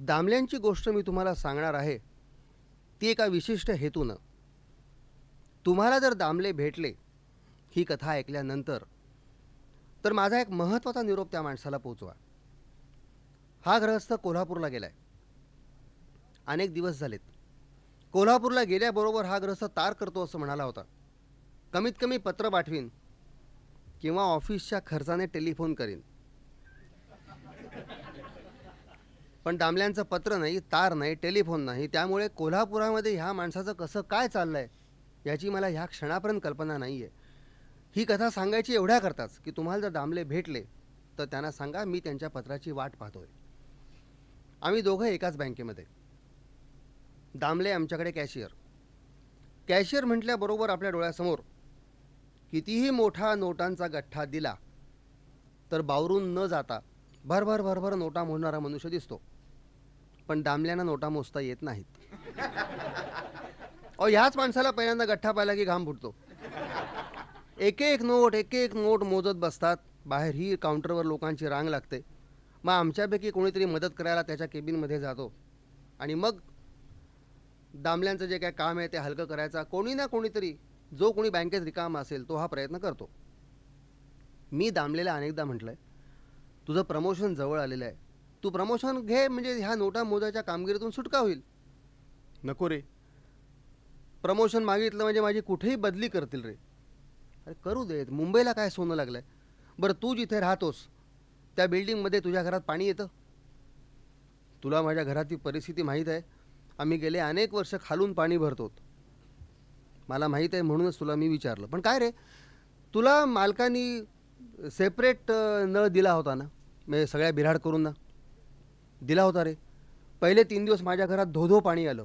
दामल्यांची गोष्ट मी तुम्हाला सांगणार आहे ती एका विशिष्ट हेतूनं. तुम्हाला जर दामले भेटले ही कथा ऐकल्यानंतर तर माझा एक महत्त्वाचा निरोप त्या माणसाला पोचवा. हा ग्रहस्थ कोल्हापूरला गेलाय. अनेक दिवस झालेत. कोल्हापूरला गेल्याबरोबर हा ग्रहस्थ तार करतो असं म्हणाला होता. कमीत कमी पत्र पाठवीन किंवा ऑफिसच्या खर्चाने टेलिफोन करीन. पण दामल्यांचं पत्र नाही तार नाही टेलिफोन नाही त्यामुळे कोल्हापुरामध्ये ह्या माणसाचं कसं काय चाललं आहे याची मला ह्या क्षणापर्यंत कल्पना नाही आहे ही कथा सांगायची एवढ्या करताच की तुम्हाला जर दामले भेटले तर त्यांना सांगा मी त्यांच्या पत्राची वाट पाहतोय. आम्ही दोघं एकाच बँकेमध्ये. दामले आमच्याकडे कॅशियर. कॅशियर म्हटल्याबरोबर आपल्या डोळ्यासमोर कितीही मोठा नोटांचा गठ्ठा दिला तर बावरून न जाता भरभर भरभर नोटा मोडणारा मनुष्य दिसतो. पण दामल्यांना नोटा मोजता येत नाहीत. अहो ह्याच माणसाला पहिल्यांदा गठ्ठा पाहिला की घाम फुटतो. एक एक नोट एक एक नोट मोजत बसतात. बाहेर ही काउंटरवर लोकांची रांग लागते. मग आमच्यापैकी कोणीतरी मदत करायला त्याच्या केबिनमध्ये जातो. आणि मग दामल्यांचं जे काय काम आहे ते हलकं करायचा कोणी ना कोणीतरी जो कोणी बँकेत रिकाम असेल तो हा प्रयत्न करतो. मी दामलेला अनेकदा म्हटलं आहे तुझं प्रमोशन जवळ आलेलं आहे. तू प्रमोशन घे म्हणजे ह्या नोटा मोजाच्या कामगिरीतून सुटका होईल. नको रे. प्रमोशन मागितलं म्हणजे माझी कुठेही बदली करतील रे. अरे करू देत मुंबईला काय सोनं लागलंय? बरं तू जिथे राहतोस त्या बिल्डिंगमध्ये तुझ्या घरात पाणी येतं? तुला माझ्या घराची परिस्थिती माहीत आहे. आम्ही गेले अनेक वर्ष खालून पाणी भरतो मला माहीत आहे म्हणूनच तुला मी विचारलं. पण काय रे? तुला मालकानी सेपरेट नळ दिला होता ना? म्हणजे सगळ्या बिराड करून ना? दिला होता रे. पहिले तीन दिवस माझ्या घरात धोधो पाणी आलं.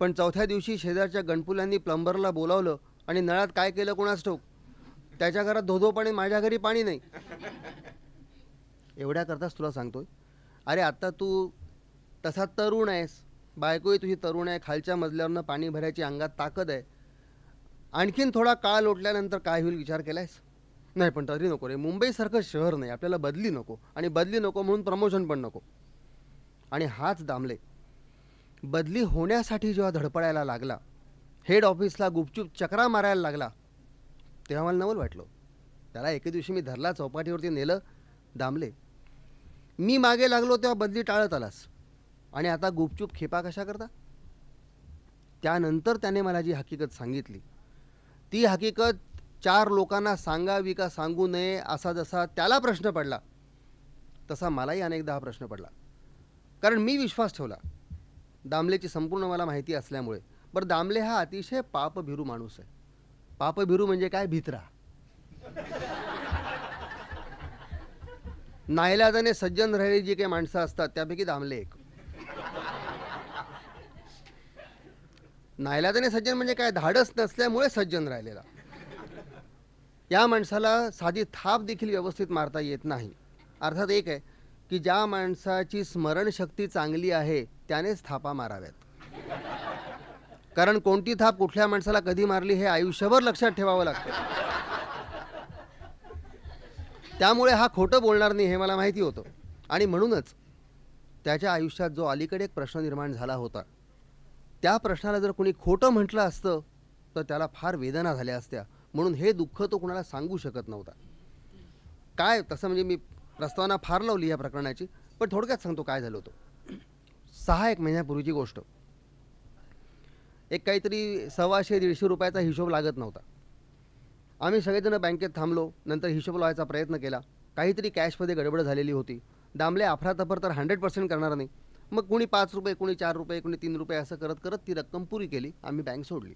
पण चौथ्या दिवशी शेजारच्या गणपुल्यांनी प्लंबरला बोलावलं आणि नळात काय केलं कोणास ठोक त्याच्या घरात धोधो पाणी माझ्या घरी पाणी नाही. एवढ्या करताच तुला सांगतोय. अरे आत्ता तू तसा तरुण आहेस. बायकोही तुझी तरुण आहे. खालच्या मजल्यावरनं पाणी भरायची अंगात ताकद आहे. आणखीन थोडा काळ लोटल्यानंतर काय होईल विचार केलायस? नाही पण तरी नको रे. मुंबईसारखं शहर नाही. आपल्याला बदली नको आणि बदली नको म्हणून प्रमोशन पण नको. आणि हाच दामले. बदली होण्यासाठी जेव्हा धडपडायला लागला हेड ऑफिसला गुपचूप चक्रा मारायला लागला तेव्हा मला नवल वाटलं. त्याला एके दिवशी मी धरला चौपाटीवरती नेलं दामले मी मागे लागलो तेव्हा बदली टाळत आलास. आणि आता गुपचूप खेपा कशा करता? त्यानंतर त्याने मला जी हकीकत सांगितली ती हकीकत चार लोकांना सांगावी का सांगू नये असा जसा त्याला प्रश्न पडला तसा मलाही अनेकदा हा प्रश्न पडला. कारण मी विश्वास ठेवला. दामलेची संपूर्ण मला माहिती असल्यामुळे. बरं दामले हा अतिशय पापभिरू माणूस आहे. पापभिरू म्हणजे काय? भित्रा. नायलाजाने सज्जन राहिले जी काही माणसं असतात त्यापैकी दामले एक. नायलाजाने सज्जन म्हणजे काय? धाडस नसल्यामुळे सज्जन राहिलेला. या माणसाला साधी थाप देखील व्यवस्थित मारता येत नाही. अर्थात एक आहे की ज्या माणसाची स्मरणशक्ती चांगली आहे त्यानेच थापा माराव्यात. कारण कोणती थाप कुठल्या माणसाला कधी मारली हे आयुष्यभर लक्षात ठेवावं लागतं. त्यामुळे हा खोटं बोलणार नाही हे मला माहिती होतं. आणि म्हणूनच त्याच्या आयुष्यात जो अलीकडे एक प्रश्न निर्माण झाला होता त्या प्रश्नाला जर कोणी खोटं म्हटलं असतं तर त्याला फार वेदना झाल्या असत्या. म्हणून हे दुःख तो कुणाला सांगू शकत नव्हता. काय तसं म्हणजे मी प्रस्तावना फार लावली या प्रकरणाची. पण थोडक्यात सांगतो काय झालं होतं. सहा एक महिन्यापूर्वीची गोष्ट. एक काहीतरी सव्वाशे दीडशे रुपयाचा हिशोब लागत नव्हता. आम्ही सगळेजण बँकेत थांबलो नंतर हिशोब लावायचा प्रयत्न केला. काहीतरी कॅशमध्ये गडबड झालेली होती. दामले अफरातफर तर हंड्रेड पर्सेंट करणार नाही. मग कुणी पाच रुपये कुणी चार रुपये कुणी तीन रुपये असं करत करत ती रक्कम पुरी केली आम्ही बँक सोडली.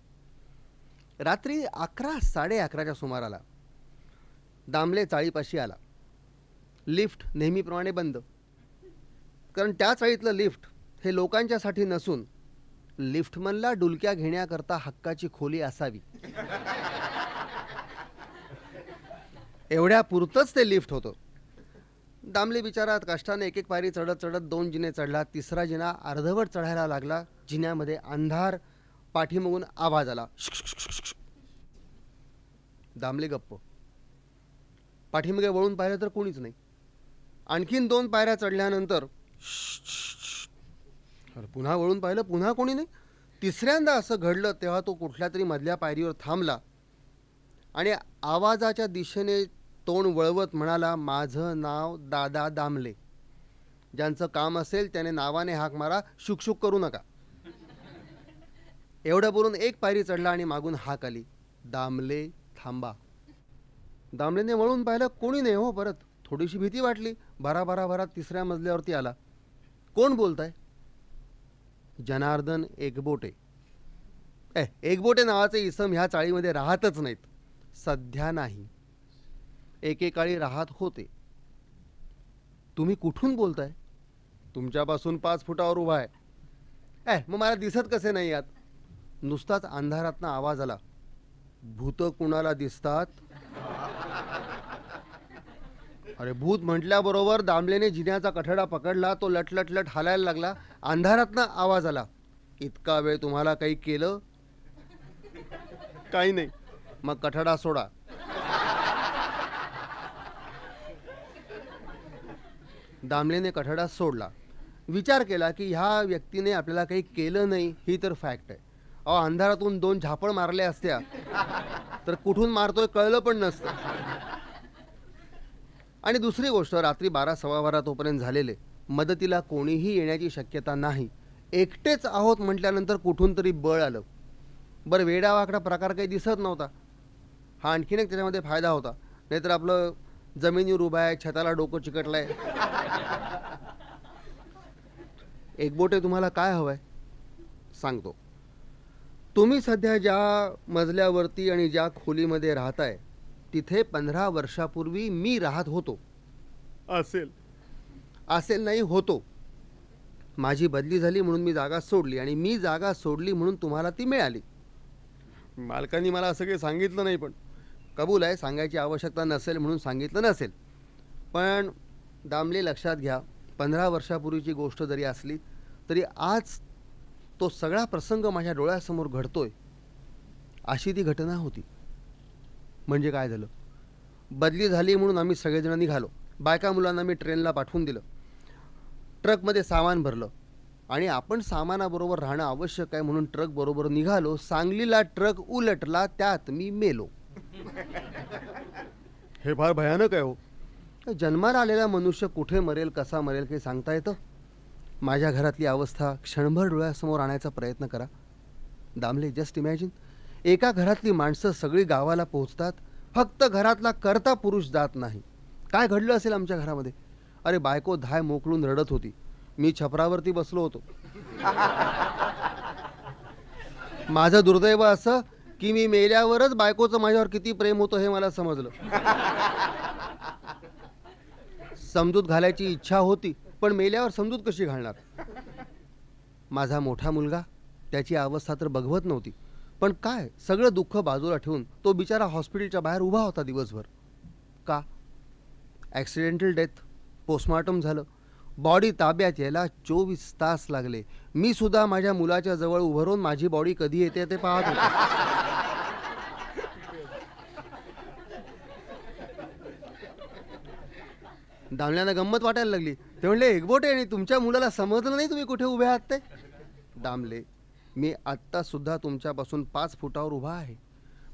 रात्री अकरा साडे अकराच्या सुमाराला दामले चाळीपाशी आला. लिफ्ट नेहमीप्रमाणे बंद. कारण त्या चाळीतलं लिफ्ट हे लोकांच्यासाठी नसून लिफ्टमनला डुलक्या घेण्याकरता हक्काची खोली असावी. एवढ्या पुरतंच ते लिफ्ट होतं. दामले बिचारात काष्टाने एक एक पायरी चढत चढत दोन जिने चढला तिसरा जिना अर्धवट चढायला लागला जिन्यामध्ये अंधार पाठीमागून आवाज आला. दामले गप्प. पाठीमागे वळून पाहिलं तर कोणीच नाही. आणखीन दोन पायऱ्या चढल्यानंतर पुन्हा वळून पाहिलं पुन्हा कोणी नाही. तिसऱ्यांदा असं घडलं तेव्हा तो कुठल्या तरी मधल्या पायरीवर थांबला आणि आवाजाच्या दिशेने तोंड वळवत म्हणाला माझं नाव दादा दामले. ज्यांचं काम असेल त्याने नावाने हाक मारा शुकशुक करू नका. एवढं बोलून एक पायरी चढला आणि मागून हाक आली. दामले थांबा. दामलेने वळून पाहिलं कोणी नाही हो परत. थोडीशी भीती वाटली. बारा बारा भरा तिसऱ्या मजल्यावरती आला. कोण बोलताय? जनार्दन एकबोटे. ए एकबोटे नावाचे इसम ह्या चाळीमध्ये राहतच नाहीत. सध्या नाही. एकेकाळी राहत होते. तुम्ही कुठून बोलताय? तुमच्यापासून पाच फुटावर उभा आहे. ए मग मला दिसत कसे नाही आत नुसताच अंधारातनं आवाज आला. भूत कुणाला दिसतात? अरे भूत म्हटल्याबरोबर दामलेने जिन्याचा कठडा पकडला तो लटलट लट हालायला लागला. अंधारातनं आवाज आला. इतका वेळ तुम्हाला काही केलं? काही नाही. मग कठडा सोडा. दामलेने कठडा सोडला. विचार केला की ह्या व्यक्तीने आपल्याला काही केलं नाही ही तर फॅक्ट आहे. अहो अंधारातून दोन झापड मारल्या असत्या. तर कुठून मारतोय कळलं पण नसतं. आणि दुसरी गोष्ट रात्री बारा सव्वा बारा तोपर्यंत झालेले मदतीला कोणीही येण्याची शक्यता नाही. एकटेच आहोत म्हटल्यानंतर कुठून तरी बळ आलं. बरं वेडावाकडा प्रकार काही दिसत नव्हता. हा आणखीन एक त्याच्यामध्ये फायदा होता. नाहीतर आपलं जमिनीवर उभा आहे छताला डोकं चिकटलंय. एक बोटे तुम्हाला काय हवं आहे सांगतो. तुम्ही सध्या ज्या मजल्यावरती आणि ज्या खोलीमध्ये राहताय तिथे पंधरा वर्षापूर्वी मी राहत होतो. असेल. असेल नाही होतो. माझी बदली झाली म्हणून मी जागा सोडली आणि मी जागा सोडली म्हणून तुम्हाला ती मिळाली. मालकांनी मला असं काही सांगितलं नाही पण कबूल आहे सांगायची आवश्यकता नसेल म्हणून सांगितलं नसेल. पण दामले लक्षात घ्या पंधरा वर्षापूर्वीची गोष्ट जरी असली तरी आज तो सगळा प्रसंग माझ्या डोळ्यासमोर घडतोय अशी ती घटना होती. म्हणजे काय झालं? बदली झाली म्हणून आम्ही सगळेजण निघालो बायका मुलांना मी ट्रेनला पाठवून दिलं. ट्रकमध्ये सामान भरलं. आणि आपण सामानाबरोबर राहणं आवश्यक आहे म्हणून ट्रक बरोबर निघालो. सांगलीला ट्रक उलटला त्यात मी मेलो. हे फार भयानक आहे हो. जन्माला आलेला मनुष्य कुठे मरेल कसा मरेल काही सांगता येतं? माझ्या घरातली अवस्था क्षणभर डोळ्यासमोर आणायचा प्रयत्न करा. दामले जस्ट इमॅजिन एका घरातली माणसं सगळी गावाला पोहोचतात फक्त घरातला करता पुरुष जात नाही. काय घडलं असेल आमच्या घरामध्ये? अरे बायको धाय मोकळून रडत होती. मी छपरावरती बसलो होतो. माझं दुर्दैव असं की मी मेल्यावरच बायकोचं माझ्यावर किती प्रेम होतं हे मला समजलं. समजूत घालायची इच्छा होती पण मेल्यावर समजूत कशी घालणार? माझा मोठा मुलगा त्याची अवस्था तर बघवत नव्हती. पण काय? सगळं दुःख बाजूला ठेवून तो बिचारा हॉस्पिटलच्या बाहेर उभा होता दिवसभर. का? ॲक्सिडेंटल डेथ पोस्टमॉर्टम झालं. बॉडी ताब्यात यायला चोवीस तास लागले. मी सुद्धा माझ्या मुलाच्या जवळ उभं राहून माझी बॉडी कधी येते ते पाहत होतो. दामल्यानं गंमत वाटायला लागली. ते म्हणले एकबोटे आणि तुमच्या मुलाला समजलं नाही तुम्ही कुठे उभे आहात ते? दामले मी आत्तासुद्धा तुमच्यापासून पाच फुटावर उभा आहे.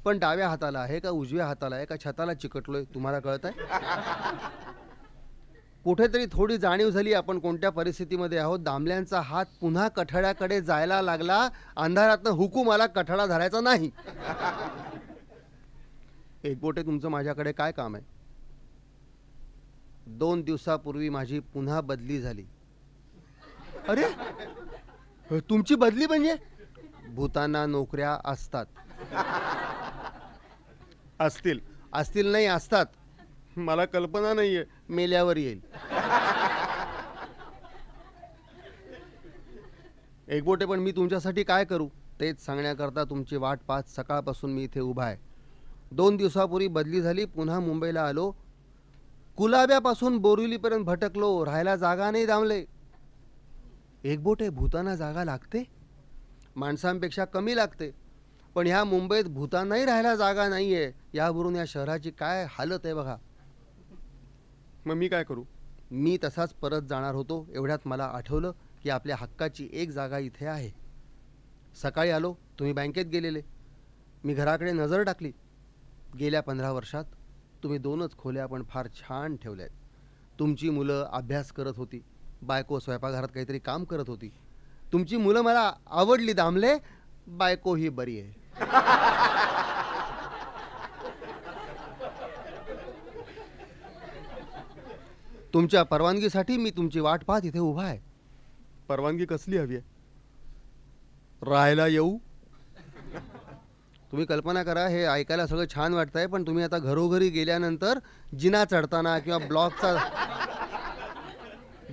पण डाव्या हाताला आहे का उजव्या हाताला आहे का छताला चिकटलोय तुम्हाला कळत आहे कुठेतरी थोडी जाणीव झाली आपण कोणत्या परिस्थितीमध्ये आहोत. दामल्यांचा हात पुन्हा कठड्याकडे जायला लागला. अंधारातनं हुकूम आला कठडा धरायचा नाही. एकबोटे तुमचं माझ्याकडे काय काम आहे? दोन दिवसापूर्वी माझी पुन्हा बदली झाली. अरे तुमची बदली म्हणजे? भूतांना नोकऱ्या असतात. असतील. असतील नाही असतात. मला कल्पना नाहीये. मेल्यावर येईल. एकबोटे पण मी तुमच्यासाठी काय करू? तेच सांगण्याकरता तुमची वाट पाहत सकाळपासून मी इथे उभा आहे. दोन दिवसापूर्वी बदली झाली पुन्हा मुंबईला आलो. कुलाब्यापासून बोरिवलीपर्यंत भटकलो राहायला जागा नाही दामले. एकबोटे भूतांना जागा लागते? माणसांपेक्षा कमी लागते. पण ह्या मुंबईत भूतांनाही राहायला जागा नाहीये. यावरून या शहराची काय हालत आहे बघा. मग मी काय करू? मी तसाच परत जाणार होतो. एवढ्यात मला आठवलं की आपल्या हक्काची एक जागा इथे आहे. सकाळी आलो तुम्ही बँकेत गेलेले. मी घराकडे नजर टाकली. गेल्या पंधरा वर्षात तुम्ही दोनच खोल्या पण फार छान ठेवल्या आहेत तुमची मुलं अभ्यास करत होती. बायको स्वयंपाकघरात काहीतरी काम करत होती. तुमची मुलं मला आवडली दामले बायको ही बरी आहे. तुमच्या परवानगीसाठी मी तुमची वाट पाहत इथे उभा आहे. परवानगी कसली हवी आहे? राहायला येऊ? तुम्ही कल्पना करा हे ऐकायला सगळं छान वाटतंय पण तुम्ही आता घरोघरी गेल्यानंतर जिना चढताना किंवा ब्लॉकचा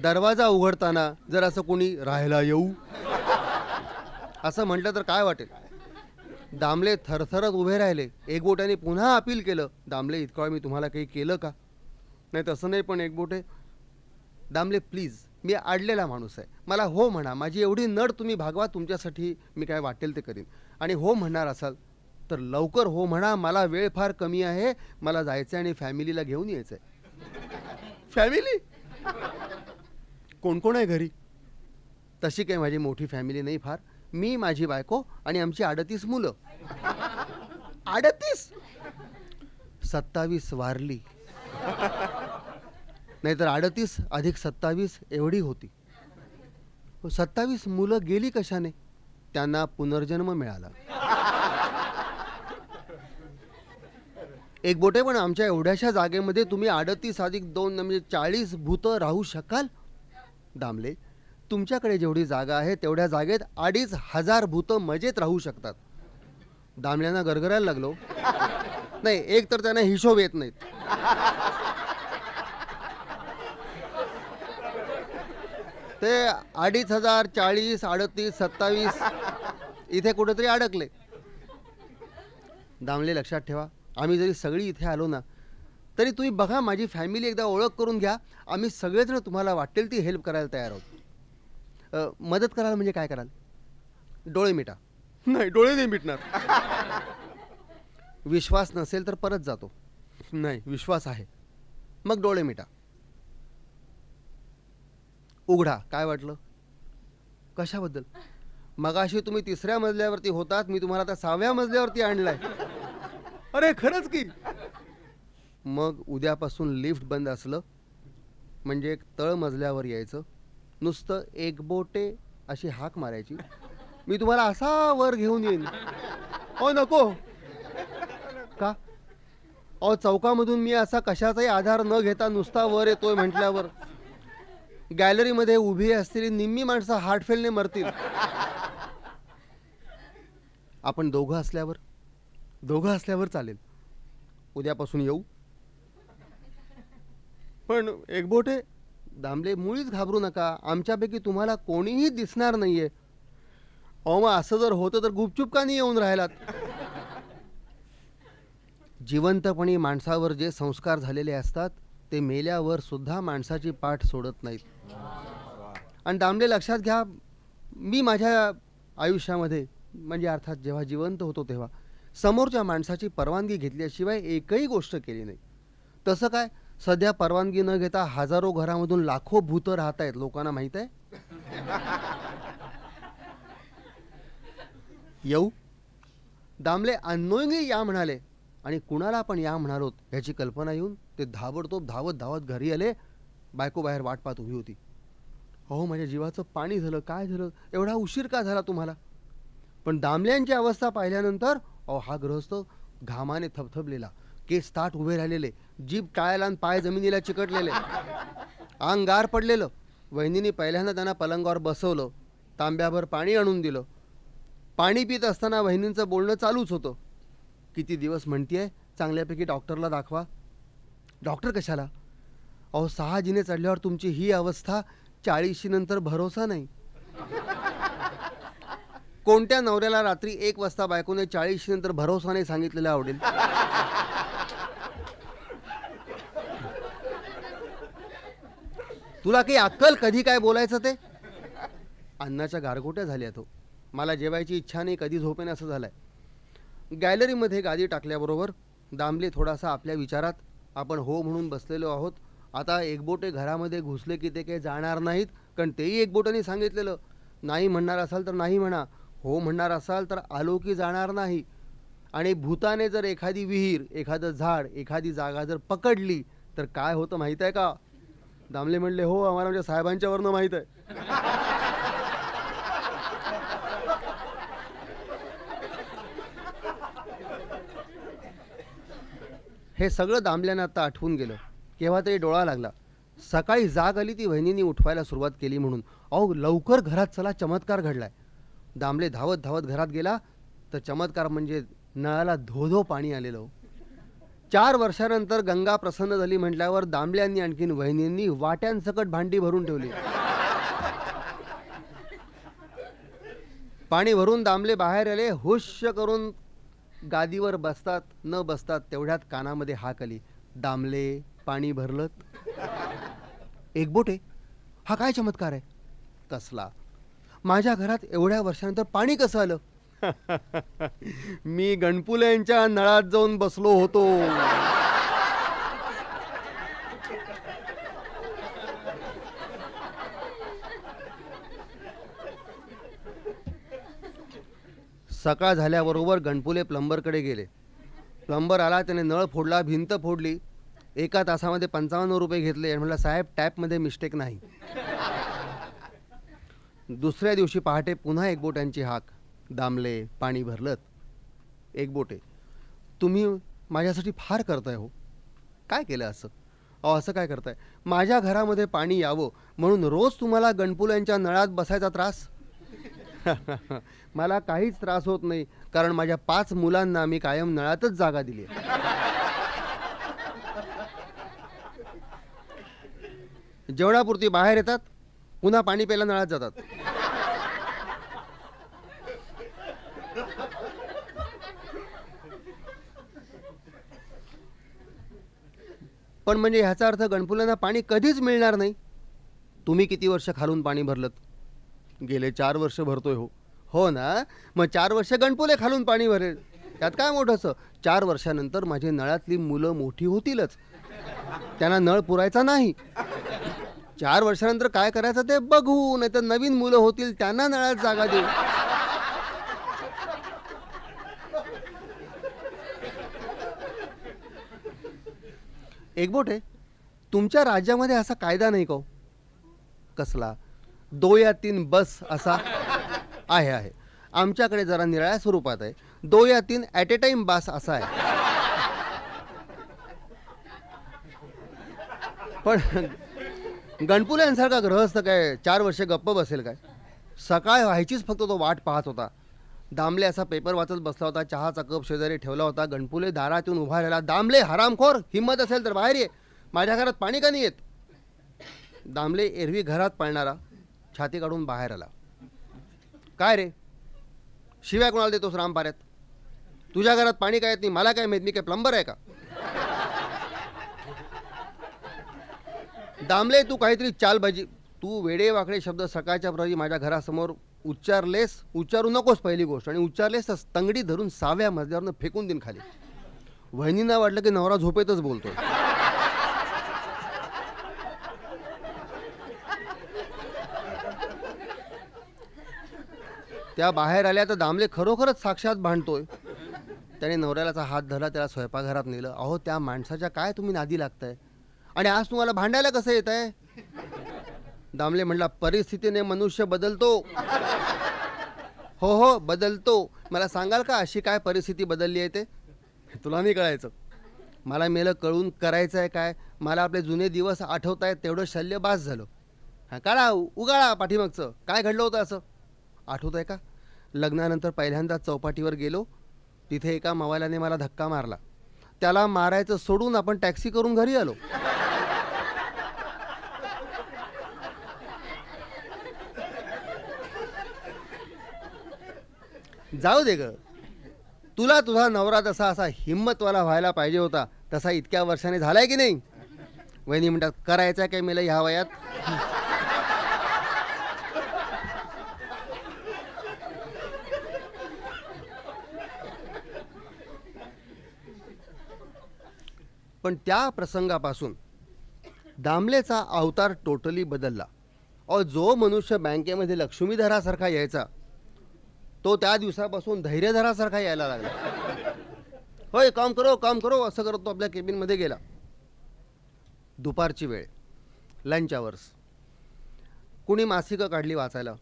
दरवाजा उघडताना जर असं कोणी राहायला येऊ. असं म्हटलं तर काय वाटेल? दामले थरथरत उभे राहिले. एकबोट्याने पुन्हा अपील केलं. दामले इतका मी तुम्हाला काही केलं का? नाही तसं नाही पण एकबोटे. दामले प्लीज मी आडलेला माणूस आहे. मला हो म्हणा माझी एवढी नड तुम्ही भागवा तुमच्यासाठी मी काय वाटेल ते करीन. आणि हो म्हणणार असाल तर लवकर हो म्हणा मला वेळ फार कमी आहे. मला जायचं आहे आणि फॅमिलीला घेऊन यायचं आहे फॅमिली कोण कोण आहे घरी? तशी काही माझी मोठी फॅमिली नाही फार. मी माझी बायको आणि आमची अडतीस मुलं. अडतीस सत्तावीस वारली. नाहीतर अडतीस अधिक सत्तावीस एवढी होती. सत्तावीस मुलं गेली कशाने? त्यांना पुनर्जन्म मिळाला. एक बोटे पण आमच्या एवढ्याशा जागेमध्ये तुम्ही अडतीस अधिक दोन म्हणजे चाळीस भूतं राहू शकाल? दामले तुमच्याकडे जेवढी जागा आहे तेवढ्या जागेत अडीच हजार भूतं मजेत राहू शकतात. दामल्यांना गरगरायला लागलो. नाही एक तर त्यांना हिशोब येत नाहीत. ते अडीच हजार चाळीस अडतीस सत्तावीस इथे कुठेतरी अडकले. दामले लक्षात ठेवा आम्ही जरी सगळी इथे आलो ना तरी तुम्ही बघा माझी फॅमिली एकदा ओळख करून घ्या. आम्ही सगळेजण तुम्हाला वाटेल ती हेल्प करायला तयार आहोत. मदत कराल म्हणजे काय कराल? डोळे मिटा. नाही डोळे नाही मिटणार. विश्वास नसेल तर परत जातो. नाही विश्वास आहे. मग डोळे मिटा. उघडा. काय वाटलं? कशाबद्दल? मगाशी तुम्ही तिसऱ्या मजल्यावरती होतात मी तुम्हाला आता सहाव्या मजल्यावरती आणलाय. अरे खरंच की. मग उद्यापासून लिफ्ट बंद असलं म्हणजे एक तळ मजल्यावर यायचं नुसतं एक बोटे अशी हाक मारायची. मी तुम्हाला असा वर घेऊन येईन. ओ नको. का? अहो चौकामधून मी असा कशाचाही आधार न घेता नुसता वर येतोय म्हटल्यावर. गॅलरीमध्ये उभी असलेली निम्मी माणसं हार्ट फेलने मरतील. आपण दोघं असल्यावर दोघं असल्यावर चालेल. उद्यापासून येऊ. पण एकबोटे दामले मुळीच घाबरू नका. आमच्यापैकी तुम्हाला कोणीही दिसणार नाहीये. अहो मग असं जर होतं तर गुपचूप का नाही येऊन राहिलात? जिवंतपणी माणसावर जे संस्कार झालेले असतात ते मेल्यावर सुद्धा माणसाची पाठ सोडत नाहीत. आणि दामले लक्षात घ्या मी माझ्या आयुष्यामध्ये म्हणजे अर्थात जेव्हा जिवंत होतो तेव्हा समोरच्या माणसाची परवानगी घेतल्याशिवाय एकही गोष्ट केली नाही. तसं काय? सध्या परवानगी न घेता हजारो घरामधून लाखो भूतं राहत आहेत लोकांना माहीत आहे? येऊ. दामले अनोईंगली या म्हणाले. आणि कुणाला आपण या म्हणालोत ह्याची कल्पना येऊन ते धावडतोब धावत धावत घरी आले. बायको बाहेर वाट पाहत उभी होती. अहो माझ्या जीवाचं पाणी झालं काय झालं? एवढा उशीर का झाला तुम्हाला? पण दामल्यांची अवस्था पाहिल्यानंतर अहो हा गृहस्थ घामाने थपथपलेला केस ताट उभे राहिलेले जीभ टाळायला आणि पाय जमिनीला चिकटलेले. अंग गार पडलेलं. वहिनीने पहिल्यांदा त्यांना पलंगावर बसवलं. तांब्याभर पाणी आणून दिलं. पाणी पित असताना वहिनींचं बोलणं चालूच होतं. किती दिवस म्हणतीये चांगल्यापैकी डॉक्टरला दाखवा. डॉक्टर कशाला? अहो सहा जिने चढल्यावर तुमची ही अवस्था चाळीशी नंतर भरोसा नाही. कोणत्या नवऱ्याला रात्री एक वाजता बायकोने चाळीशी नंतर भरोसा नाही सांगितलेलं आवडेल? तुला काही अक्कल कधी काय बोलायचं ते? अन्नाच्या गारगोट्या झाल्या तो. मला जेवायची इच्छा नाही कधी झोपेन असं झालंय. गॅलरीमध्ये गादी टाकल्याबरोबर दामले थोडासा आपल्या विचारात आपण हो म्हणून बसलेलो आहोत. आता एकबोटे घरामध्ये घुसले की ते काही जाणार नाहीत कारण तेही एकबोटाने सांगितलेलं. नाही म्हणणार असाल तर नाही म्हणा. हो म्हणणार असाल तर आलो की जाणार नाही. आणि भूताने जर एखादी विहीर एखादं झाड एखादी जागा जर पकडली तर काय होतं माहीत आहे का? दामले म्हणले हो आम्हाला म्हणजे साहेबांच्यावरनं माहीत आहे. हे सगळं दामल्यानं आता आठवून गेलं. केव्हा तरी डोळा लागला. सकाळी जाग आली ती वहिनींनी उठवायला सुरुवात केली म्हणून. अहो लवकर घरात चला चमत्कार घडलाय. दामले धावत धावत घरात गेला. तर चमत्कार म्हणजे नळाला धो धो पाणी आलेलं हो. चार वर्षानंतर गंगा प्रसन्न झाली म्हटल्यावर दामल्यांनी आणखीन वहिनींनी वाट्यांसकट भांडी भरून ठेवली. पाणी भरून दामले बाहेर आले हुश्य करून गादीवर बसतात न बसतात तेवढ्यात कानामध्ये हाक आली. दामले पाणी भरलत. एक बोटे हा काय चमत्कार आहे? कसला माझ्या घरात एवढ्या वर्षानंतर पाणी कसं आलं? मी गणपुल्यांच्या नळात जाऊन बसलो होतो. सकाळ झाल्याबरोबर गणपुले प्लंबरकडे गेले. प्लंबर आला त्याने नळ फोडला भिंत फोडली. एका तासामध्ये पंचावन्न रुपये घेतले. आणि म्हटलं साहेब टॅपमध्ये मिस्टेक नाही. दुसऱ्या दिवशी पहाटे पुन्हा एक बोटांची हाक. दामले पाणी भरलत एक बोटे. तुम्ही माझ्यासाठी फार करताय हो. काय केलं असं? अहो असं काय करताय? माझ्या घरामध्ये पाणी यावं म्हणून रोज तुम्हाला गणपुल्यांच्या नळात बसायचा त्रास? मला काहीच त्रास होत नाही कारण माझ्या पाच मुलांना मी कायम नळातच जागा दिली आहे. जेवणापुरती बाहेर येतात पुन्हा पाणी प्यायला नळात जातात. पण म्हणजे ह्याचा अर्थ गणपुलांना पाणी कधीच मिळणार नाही. तुम्ही किती वर्ष खालून पाणी भरलत? गेले चार वर्ष भरतोय हो. हो ना? मग चार वर्ष गणपुले खालून पाणी भरेल. त्यात काय मोठंसं चार वर्षानंतर माझी नळातली मुलं मोठी होतीलच. त्यांना नळ पुरायचा नाही. चार वर्षानंतर काय करायचं ते बघू. नाही तर नवीन मुलं होतील त्यांना नळात जागा देऊ. एकबोटे तुमच्या राज्यामध्ये असा कायदा नाही का हो? कसला? दो या तीन बस असा आहे आहे. आमच्याकडे जरा निराळ्या स्वरूपात आहे. दो या तीन ॲट ए टाइम बस असा आहे. पण गणपुल्यांसारखा ग्रहस्थ काय चार वर्ष गप्प बसेल काय? सकाळ व्हायचीच फक्त तो वाट पाहत होता. दामले असा पेपर वाचत बसला होता चहाचा कप शेजारी ठेवला होता गणपुले दारात येऊन उभा राहिला. दामले हरामखोर हिंमत असेल तर बाहेर ये. माझ्या घरात पाणी का नाही येत? दामले एरवी घरात पाळणारा छाती काढून बाहेर आला. काय रे? शिव्या कोणाला देतोस रामपाऱ्यात तुझ्या घरात पाणी काय येत नाही? मला काय माहीत? मी काय प्लंबर आहे का? दामले तू काहीतरी चालबाजी तू वेडे वाकडे शब्द सकाळच्या प्रवी माझ्या घरासमोर उच्चारलेस उच्चारू नकोस पहिली गोष्ट. आणि उच्चारलेस तर तंगडी धरून साव्या मजल्यावरनं फेकून देईन खाली. वहिनींना वाटलं की नवरा झोपेतच बोलतोय. त्या बाहेर आल्या तर दामले खरोखरच साक्षात भांडतोय. त्याने नवऱ्यालाचा हात धरला त्याला स्वयंपाकघरात नेलं. अहो त्या माणसाच्या काय तुम्ही नादी लागताय? आणि आज तुम्हाला भांडायला कसं येत आहे दामले म्हणला परिस्थितीने मनुष्य बदलतो. हो हो बदलतो. मला सांगाल का अशी काय परिस्थिती बदलली आहे ते? तुला नाही कळायचं. मला मेलं कळून करायचं आहे काय? मला आपले जुने दिवस आठवत आहेत तेवढं शल्य बास झालं. हां काढा उगाळा पाठीमागचं. काय घडलं होतं असं? आठवत आहे का? लग्नानंतर पहिल्यांदा चौपाटीवर गेलो. तिथे एका मवाल्याने मला धक्का मारला. त्याला मारायचं सोडून आपण टॅक्सी करून घरी आलो. जाऊ दे ग. तुला तुझा नवरा तसा असा हिंमतवाला व्हायला पाहिजे होता तसा इतक्या वर्षाने झालाय की नाही? वहिनी म्हणतात करायचा काय मेलं ह्या वयात? पण त्या प्रसंगापासून दामलेचा अवतार टोटली बदलला. और जो मनुष्य बँकेमध्ये लक्ष्मीधरासारखा यायचा तो त्या दिवसापासून धैर्यधरासारखा यायला लागला. होय काम करो काम करो असं करत तो आपल्या केबिनमध्ये गेला. दुपारची वेळ. लंच आवर्स कुणी मासिकं काढली वाचायला.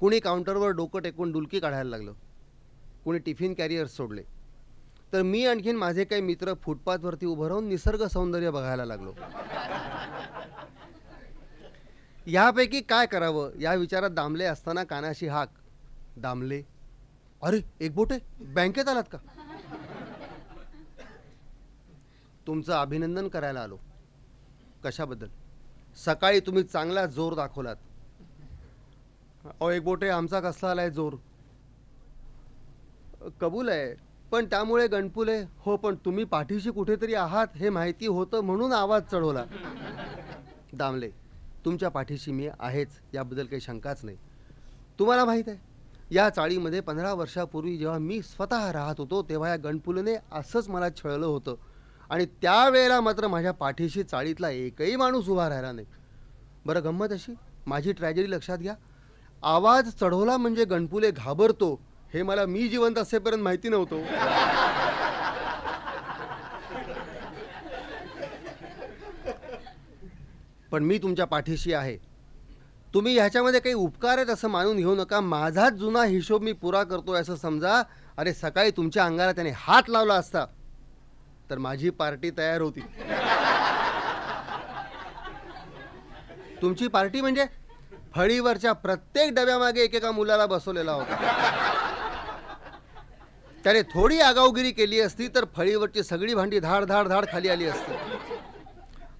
कुणी काउंटरवर डोकं टेकून डुलकी काढायला लागलं. कुणी टिफिन कॅरियर्स सोडले. तर मी आणखीन माझे काही मित्र फुटपाथवरती उभं राहून निसर्ग सौंदर्य बघायला लागलो. यापैकी काय करावं या विचारात दामले असताना कानाशी हाक. दामले. अरे एक बोट आहे. बँकेत आलात का? तुमचं अभिनंदन करायला आलो. कशाबद्दल? सकाळी तुम्ही चांगला जोर दाखवलात. अहो एक बोटे आमचा कसला आलाय जोर? कबूल आहे. पण त्यामुळे गणपुले हो पण तुम्ही पाठीशी कुठेतरी आहात हे माहिती होतं म्हणून आवाज चढवला. दामले तुमच्या पाठीशी मी आहेच. याबद्दल काही शंकाच नाही. तुम्हाला माहीत आहे या चाळीमध्ये पंधरा वर्षापूर्वी जेव्हा मी स्वतः राहत होतो तेव्हा या गणपुलेने असंच मला छळलं होतं. आणि त्यावेळेला मात्र माझ्या पाठीशी चाळीतला एकही माणूस उभा राहिला नाही. बरं गंमत अशी? माझी ट्रॅजेडी लक्षात घ्या. आवाज चढवला म्हणजे गणपुले घाबरतो हे मला मी जिवंत असेपर्यंत माहिती नव्हतं. पण मी तुमच्या पाठीशी आहे. तुम्ही ह्याच्यामध्ये काही उपकार आहेत असं मानून घेऊ नका. माझाच जुना हिशोब मी पुरा करतोय असं समजा. अरे सकाळी तुमच्या अंगाला त्याने हात लावला असता तर माझी पार्टी तयार होती. तुमची पार्टी म्हणजे फळीवरच्या प्रत्येक डब्यामागे एकेका मुलाला बसवलेला होता. त्याने थोडी आगाऊगिरी केली असती तर फळीवरची सगळी भांडी धाड धाड धाड खाली आली असती.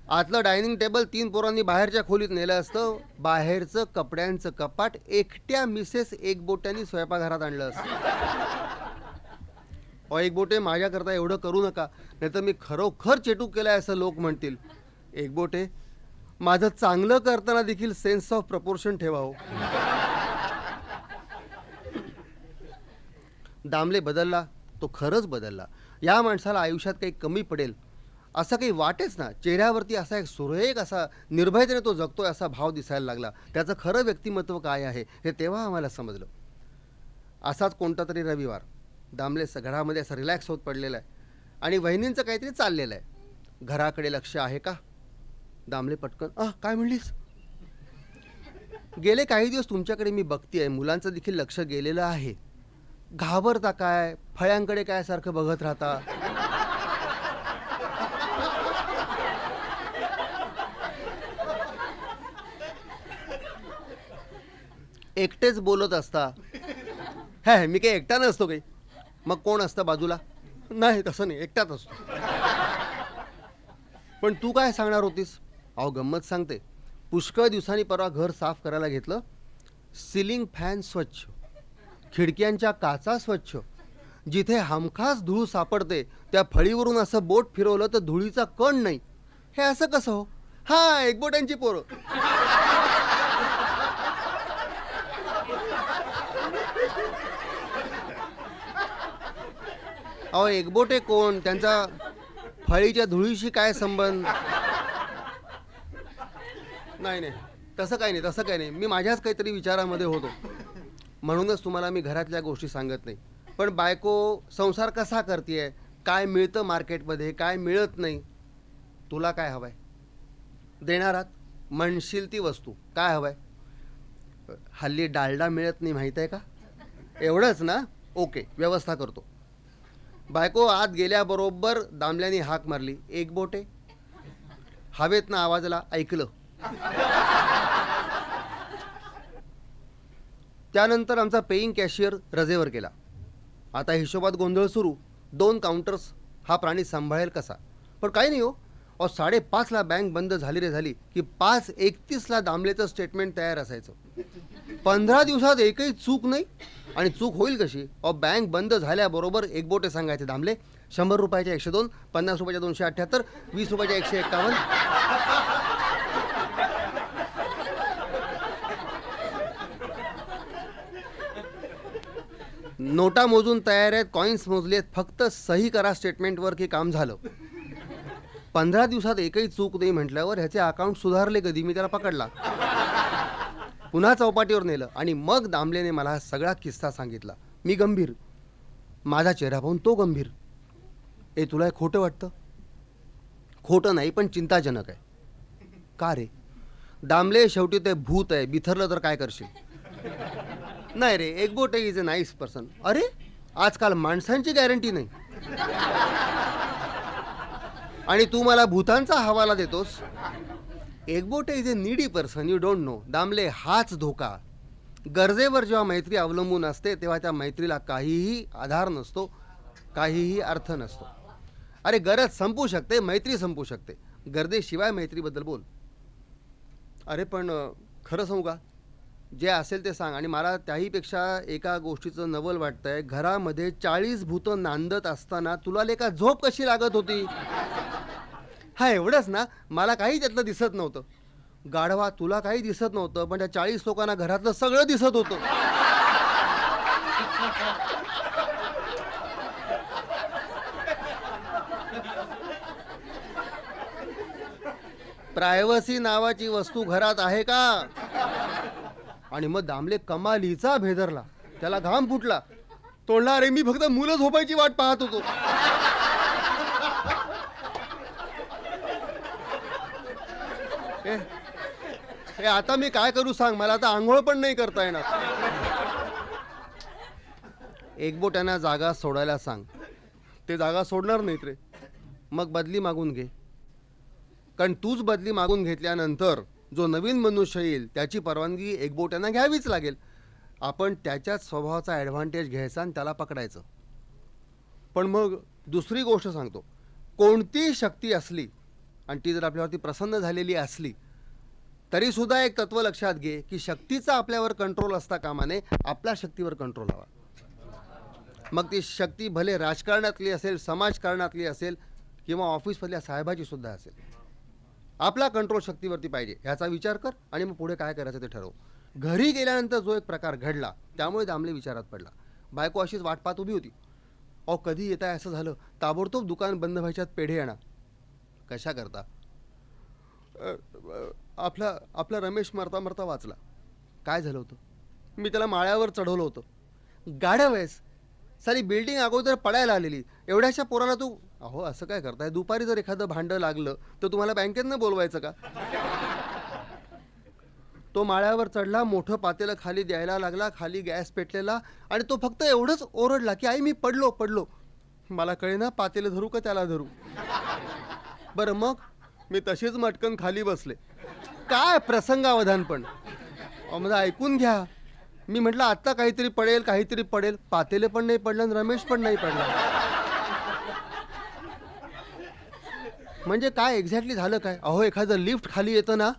आतलं डायनिंग टेबल तीन पोरांनी बाहेरच्या खोलीत नेलं असतं. बाहेरचं कपड्यांचं कपाट एकट्या मिसेस एक बोट्यांनी स्वयंपाकघरात आणलं असतं. अहो एक बोटे माझ्याकरता एवढं करू नका नाहीतर मी खरोखर चेटूक केलाय असं लोक म्हणतील. एक बोटे माझं चांगलं करताना देखील सेन्स ऑफ प्रपोर्शन ठेवावं दामले बदलला तो खरंच बदलला. या माणसाला आयुष्यात काही कमी पडेल. असं काही वाटेच ना? चेहऱ्यावरती असा एक सुरेख असा निर्भयतेने तो जगतोय असा भाव दिसायला लागला. त्याचं खरं व्यक्तिमत्व काय आहे हे तेव्हा आम्हाला समजलं. असाच कोणता तरी रविवार. दामले स- घरामध्ये असं रिलॅक्स होत पडलेलं आहे. आणि वहिनींचं काहीतरी चाललेलं आहे. घराकडे लक्ष आहे का? दामले पटकन आ काय म्हणलीस? गेले काही दिवस तुमच्याकडे मी बघतीये. मुलांचं देखील लक्ष गेलेलं आहे. घाबरता काय? फळ्यांकडे काय सारखं बघत राहता? एकटेच बोलत असता. है मी काही एकटा नसतो काही. मग कोण असतं बाजूला? नाही तसं नाही. एकटाच असतो. पण तू काय सांगणार होतीस? अहो गंमत सांगते. पुष्कळ दिवसांनी परवा घर साफ करायला घेतलं. सिलिंग फॅन स्वच्छ. खिडक्यांच्या काचा स्वच्छ. जिथे हमखास धूळ सापडते त्या फळीवरून असं बोट फिरवलं तर धुळीचा कण नाही. हे असं कसं हो? हा एकबोट्यांची पोरं. अहो एकबोटे कोण? त्यांचा फळीच्या धुळीशी काय संबंध? नाही नाही. तसं काही नाही तसं काही नाही. मी माझ्याच काहीतरी विचारामध्ये होतो. म्हणूनच तुम्हाला मी घरातल्या गोष्टी सांगत नाही. पण बायको संसार कसा करते काय मिळतं मार्केटमध्ये? काय मिळत नाही? तुला काय हवं आहे देणार देणारात म्हणशील ती वस्तू. काय हवं आहे हल्ली डालडा मिळत नाही माहीत आहे का? एवढंच ना? ओके व्यवस्था करतो. बायको आत गेल्याबरोबर दामल्याने हाक मारली. एक बोटे. हवेतनं आवाजाला ऐकलं. त्यानंतर आमचा पेईंग कॅशियर रजेवर गेला. आता हिशोबात गोंधळ सुरू. दोन काउंटर्स हा प्राणी सांभाळेल कसा? पण काही नाही हो. अहो साडेपाचला बँक बंद झाली रे झाली की पाच एकतीसला दामलेचं स्टेटमेंट तयार असायचं. पंधरा दिवसात एकही चूक नाही. आणि चूक होईल कशी? अहो बँक बंद झाल्याबरोबर एक बोटे सांगायचे दामले. शंभर रुपयाच्या एकशे दोन पन्नास रुपयाच्या दोनशे अठ्ठ्याहत्तर वीस रुपयाच्या एकशे एक्कावन्न नोटा मोजून तयार आहेत कॉईन्स मोजलेत फक्त सही करा स्टेटमेंटवर की काम झालं. पंधरा दिवसात एकही चूक नाही म्हटल्यावर ह्याचे अकाउंट सुधारले कधी? मी त्याला पकडला. पुन्हा चौपाटीवर नेलं आणि मग दामलेने मला हा सगळा किस्सा सांगितला. मी गंभीर. माझा चेहरा पाहून तो गंभीर. ए तुला हे खोटं वाटतं? खोटं नाही पण चिंताजनक आहे. का रे? दामले शेवटी ते भूत आहे. बिथरलं तर काय करशील? नाही रे Ekbote is a nice person. अरे आजकाल माणसांची गॅरंटी नाही. आणि तू मला भूतांचा हवाला देतोस? Ekbote is a needy person you don't know Damle हाच धोका. गरजेवर जेव्हा मैत्री अवलंबून असते तेव्हा त्या मैत्रीला काहीही आधार नसतो काहीही अर्थ नसतो. अरे गरज संपू शकते मैत्री संपू शकते. गरजेशिवाय मैत्रीबद्दल बोल. अरे पण खरं सांगू का? जे असेल ते सांग. आणि मला त्याहीपेक्षा एका गोष्टीचं नवल वाटतंय. घरामध्ये चाळीस भूतं नांदत असताना तुला लेका झोप कशी लागत होती? हा एवढंच ना. मला काही त्यातलं दिसत नव्हतं. गाढवा तुला काही दिसत नव्हतं पण त्या चाळीस लोकांना घरातलं सगळं दिसत होतं. प्रायव्हसी नावाची वस्तू घरात आहे का? आणि मग दामले कमालीचा भेदरला. त्याला घाम फुटला. तोडला अरे मी फक्त मुलं झोपायची वाट पाहत होतो. ए, आता मी काय करू सांग? मला आता आंघोळ पण नाही करता येणार. एकबोट्यांना जागा सोडायला सांग. ते जागा सोडणार नाहीत रे. मग बदली मागून घे. कारण तूच बदली मागून घेतल्यानंतर जो नवीन मनुष्य येईल त्याची परवानगी एकबोट्यांना घ्यावीच लागेल. आपण त्याच्याच स्वभावाचा ॲडव्हान्टेज घ्यायचा आणि त्याला पकडायचं. पण मग दुसरी गोष्ट सांगतो. कोणती शक्ती असली आणि ती जर आपल्यावरती प्रसन्न झालेली असली तरीसुद्धा एक तत्व लक्षात घे की शक्तीचा आपल्यावर कंट्रोल असता कामा नये आपल्या शक्तीवर कंट्रोल हवा. मग ती शक्ती भले राजकारणातली असेल समाजकारणातली असेल किंवा ऑफिसमधल्या साहेबाची सुद्धा असेल. आपला कंट्रोल शक्तीवरती पाहिजे. ह्याचा विचार कर आणि मग पुढे काय करायचं ते ठरव. घरी गेल्यानंतर जो एक प्रकार घडला त्यामुळे दामले विचारात पडला. बायको अशीच वाट पाहत उभी होती. अहो कधी येत आहे असं झालं. ताबडतोब दुकान बंद व्हायच्यात पेढे येणार कशा करता? आपला आपला रमेश मरता मरता वाचला. काय झालं होतं? मी त्याला माळ्यावर चढवलं होतं. गाड्या वेळेस सारी बिल्डिंग अगोदर पडायला आलेली. एवढ्याशा पोराला तू अहो असं काय करताय? दुपारी जर एखादं भांडं लागलं तर तुम्हाला बँकेतनं बोलवायचं का? तो माळ्यावर चढला मोठं पातेलं खाली द्यायला लागला खाली गॅस पेटलेला आणि तो फक्त एवढंच ओरडला की आई मी पडलो पडलो. मला कळेना पातेलं धरू का त्याला धरू? बरं मग? मी तशीच मटकन खाली बसले. काय प्रसंगावधान पण. मला म्हणजे ऐकून घ्या. मी म्हटलं आत्ता काहीतरी पडेल काहीतरी पडेल. पातेले पण नाही पडलं आणि रमेश पण नाही पडला. म्हणजे काय एक्झॅक्टली झालं काय? अहो एखादं लिफ्ट खाली येतं ना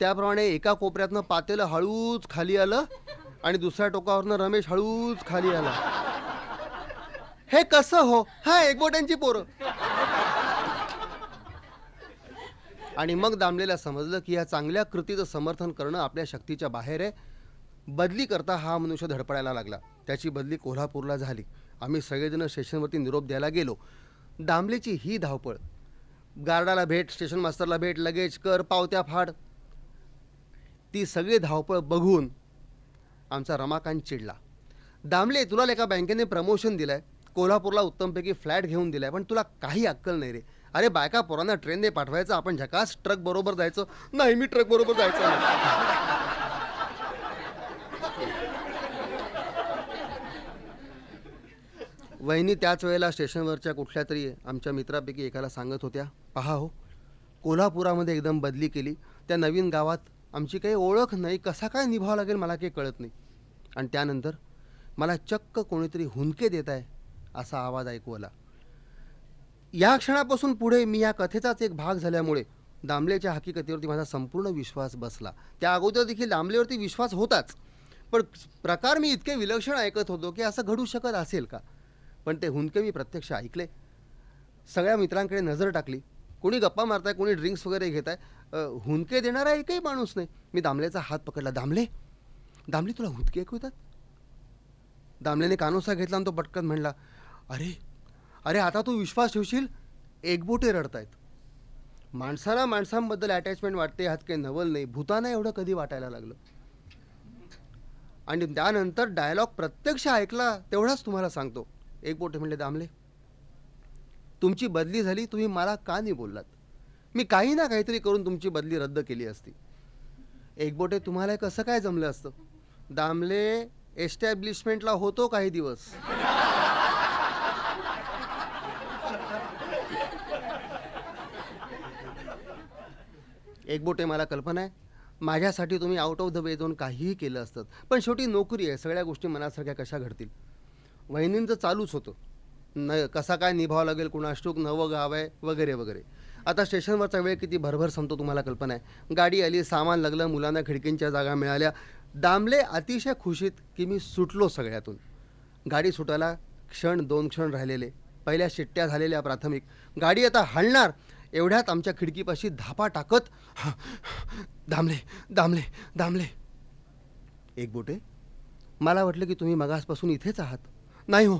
त्याप्रमाणे एका कोपऱ्यातनं पातेलं हळूच खाली आलं आणि दुसऱ्या टोकावरनं रमेश हळूच खाली आला. हे कसं हो? हा एकबोट्यांची पोरं. आणि मग दामलेला समजलं की या चांगल्या कृतीचं समर्थन करणं आपल्या शक्तीच्या बाहेर आहे. बदली करता हा मनुष्य धडपडायला लागला. त्याची बदली कोल्हापूरला झाली. आम्ही सगळेजण स्टेशनवरती निरोप द्यायला गेलो. दामलेची ही धावपळ. गार्डाला भेट स्टेशन मास्तरला भेट लगेज कर पावत्या फाड. ती सगळी धावपळ बघून आमचा रमाकांत चिडला. दामले तुला एका बँकेने प्रमोशन दिलं आहे कोल्हापूरला उत्तमपैकी फ्लॅट घेऊन दिलाय पण तुला काही अक्कल नाही रे. अरे बायका पोरांना ट्रेनने पाठवायचं आपण झकास ट्रक बरोबर जायचं. नाही मी ट्रक बरोबर जायचं वहिनी त्याच वेळेला स्टेशनवरच्या कुठल्या तरी आमच्या मित्रापैकी एकाला सांगत होत्या पहा हो कोल्हापुरामध्ये एकदम बदली केली. त्या नवीन गावात आमची काही ओळख नाही. कसा काय निभावं लागेल मला काही कळत नाही. आणि त्यानंतर मला चक्क कोणीतरी हुंदके देत आहे असा आवाज ऐकू आला. या क्षणापासून पुढे मी या कथेचाच एक भाग झाल्यामुळे दामलेच्या हकीकतीवरती माझा संपूर्ण विश्वास बसला. त्या अगोदर देखील दामलेवरती विश्वास होताच. पण प्रकार मी इतके विलक्षण ऐकत होतो की असं घडू शकत असेल का? पण ते हुंदके मी प्रत्यक्ष ऐकले. सगळ्या मित्रांकडे नजर टाकली. कोणी गप्पा मारताय कोणी ड्रिंक्स वगैरे घेत आहे हुंदके देणारा एकही माणूस नाही. मी दामलेचा हात पकडला. दामले दामले तुला हुंदके ऐकू येतात? दामलेने कानोसा घेतला आणि तो पटकन म्हणला अरे अरे आता तू विश्वास ठेवशील? एकबोटे रडतायत. माणसाला माणसांबद्दल अटॅचमेंट वाटते ह्यात काही नवल नाही भूताना एवढं कधी वाटायला लागलं? आणि त्यानंतर डायलॉग प्रत्यक्ष ऐकला तेवढाच तुम्हाला सांगतो. एक बोटे म्हणले दामले तुमची बदली झाली तुम्ही मला का नाही बोललात? मी काही ना काहीतरी करून तुमची बदली रद्द केली असती. एकबोटे तुम्हाला कसं काय जमलं असतं? दामले एस्टॅब्लिशमेंटला होतो काही दिवस. एकबोटे मला कल्पना आहे. माझ्यासाठी तुम्ही आउट ऑफ द वे जाऊन काहीही केलं असतं. पण शेवटी नोकरी आहे सगळ्या गोष्टी मनासारख्या कशा घडतील? वहिनींचं चालूच होतं. न कसा काय निभावं लागेल कुणाष्टूक नवं गाव आहे वगैरे वगैरे. आता स्टेशनवरचा वेळ किती भरभर संपतो तुम्हाला कल्पना आहे. गाडी आली सामान लागलं मुलांना खिडकींच्या जागा मिळाल्या. दामले अतिशय खुशीत की मी सुटलो सगळ्यातून. गाडी सुटायला क्षण दोन क्षण राहिलेले. पहिल्या शिट्ट्या झालेल्या प्राथमिक. गाडी आता हलणार एवढ्यात आमच्या खिडकीपाशी धापा टाकत दामले दामले दामले. एक बोटे. मला वाटलं की तुम्ही मगासपासून इथेच आहात. नाही हो.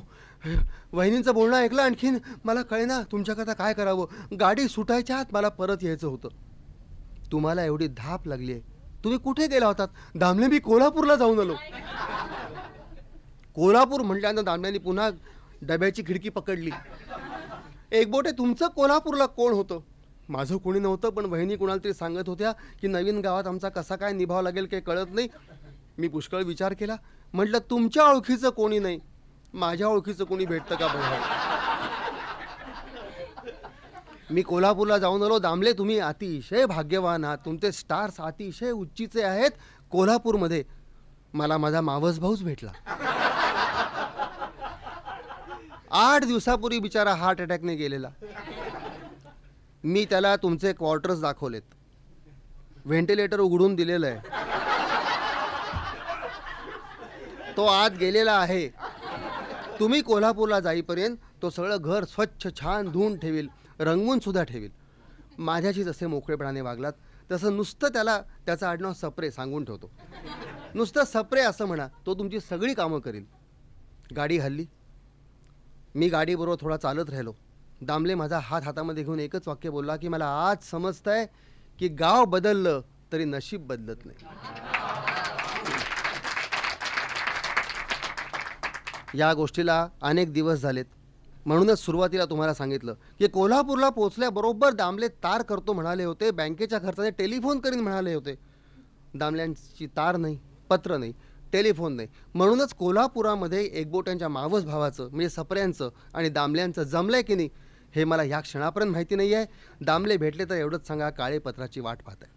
वहिनींचं बोलणं ऐकलं आणखीन मला कळेना तुमच्याकरता काय करावं. गाडी सुटायच्या आत मला परत यायचं होतं. तुम्हाला एवढी धाप लागली आहे तुम्ही कुठे गेला होतात दामले मी कोल्हापूरला जाऊन आलो. कोल्हापूर म्हटल्यानंतर दामल्याने पुन्हा डब्याची खिडकी पकडली. एक बोटे तुमचं कोल्हापूरला कोण होतं? माझं कोणी नव्हतं पण बहिणी कुणाला तरी सांगत होत्या की नवीन गावात आमचा कसा काय निभाव लागेल काही कळत नाही. मी पुष्कळ विचार केला. म्हटलं तुमच्या ओळखीचं कोणी नाही. माझ्या ओळखीचं कोणी भेटतं का बघा मी कोल्हापूरला जाऊन आलो. दामले तुम्ही अतिशय भाग्यवान आहात. तुमचे स्टार्स अतिशय उच्चीचे आहेत कोल्हापूरमध्ये. मला माझा मावस भाऊच भेटला. आठ दिवसापूर्वी बिचारा हार्ट अटॅकने गेलेला. मी त्याला तुमचे क्वार्टर्स दाखवलेत. व्हेंटिलेटर उघडून दिलेलं आहे. तो आत गेलेला आहे. तुम्ही कोल्हापूरला जाईपर्यंत तो सगळं घर स्वच्छ छान धुवून ठेवील रंगवून सुद्धा ठेवील. माझ्याशी जसे मोकळेपणाने वागलात तसं नुसतं त्याला त्याचं आडनाव सप्रे सांगून ठेवतो. नुसतं सप्रे असं म्हणा तो तुमची सगळी कामं करील. गाडी हल्ली. मी गाडीबरोबर थोडा चालत राहिलो. दामले माझा हात हातामध्ये घेऊन एकच वाक्य बोलला की मला आज समजतंय की गाव बदललं तरी नशीब बदलत नाही. या गोष्टीला अनेक दिवस झालेत. म्हणूनच सुरुवातीला तुम्हाला सांगितलं की कोल्हापूरला पोहोचल्याबरोबर दामले तार करतो म्हणाले होते बँकेच्या खर्चाने टेलिफोन करीन म्हणाले होते. दामल्यांची तार नाही पत्र नाही. टेलिफोन नाही. म्हणूनच कोल्हापुरामध्ये एकबोट्यांच्या मावस भावाचं म्हणजे सपऱ्यांचं आणि दामल्यांचं जमलंय की नाही हे मला ह्या क्षणापर्यंत माहिती नाही आहे दामले भेटले तर एवढंच सांगा काळे पत्राची वाट पाहत आहे